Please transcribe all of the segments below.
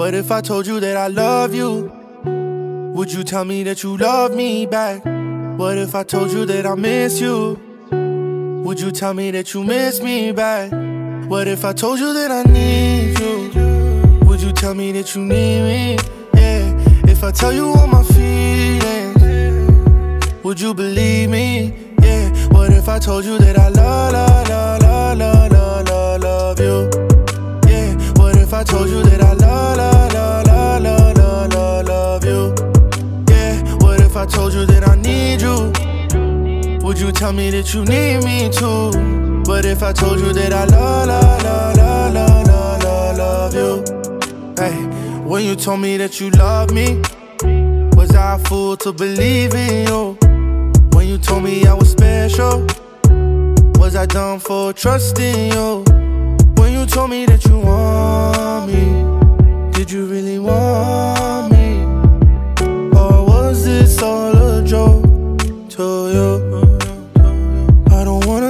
What if I told you that I love you? Would you tell me that you love me back? What if I told you that I miss you? Would you tell me that you miss me back? What if I told you that I need you? Would you tell me that you need me? Yeah, if I tell you all my feelings, would you believe me? Yeah, what if I told you that I love, love, told you that I need you? Would you tell me that you need me too? But if I told you that I love, love, love, love, love, love, love, you? Hey, when you told me that you love me, was I a fool to believe in you? When you told me I was special, was I dumb for trusting you?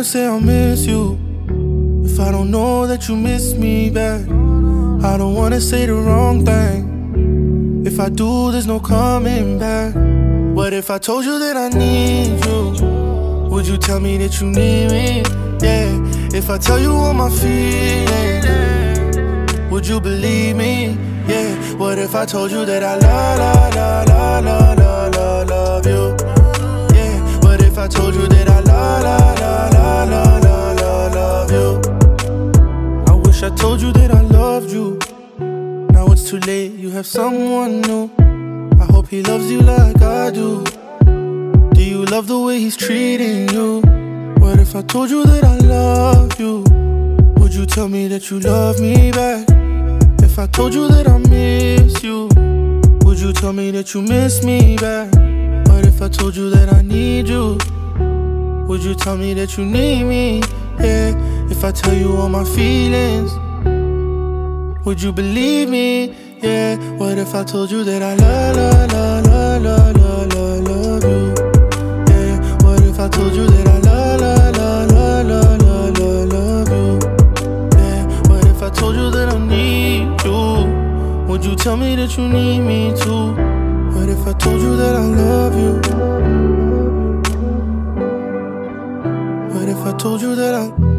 Say I'll miss you if I don't know that you miss me back. I don't wanna say the wrong thing. If I do, there's no coming back. What if I told you that I need you? Would you tell me that you need me? Yeah, if I tell you all my feelings, would you believe me? Yeah, what if I told you that I love, love, love, love, Late, you have someone new. I hope he loves you like I do. Do you love the way he's treating you? What if I told you that I love you? Would you tell me that you love me back? If I told you that I miss you, would you tell me that you miss me back? What if I told you that I need you? Would you tell me that you need me? Yeah, if I tell you all my feelings, would you believe me? Yeah, what if I told you that I love, love, love, love, love, love, love, love you? Yeah, what if I told you that I love, love, love, love, love, love, love, love you? Yeah, what if I told you that I need you? Would you tell me that you need me too? What if I told you that I love you? What if I told you that I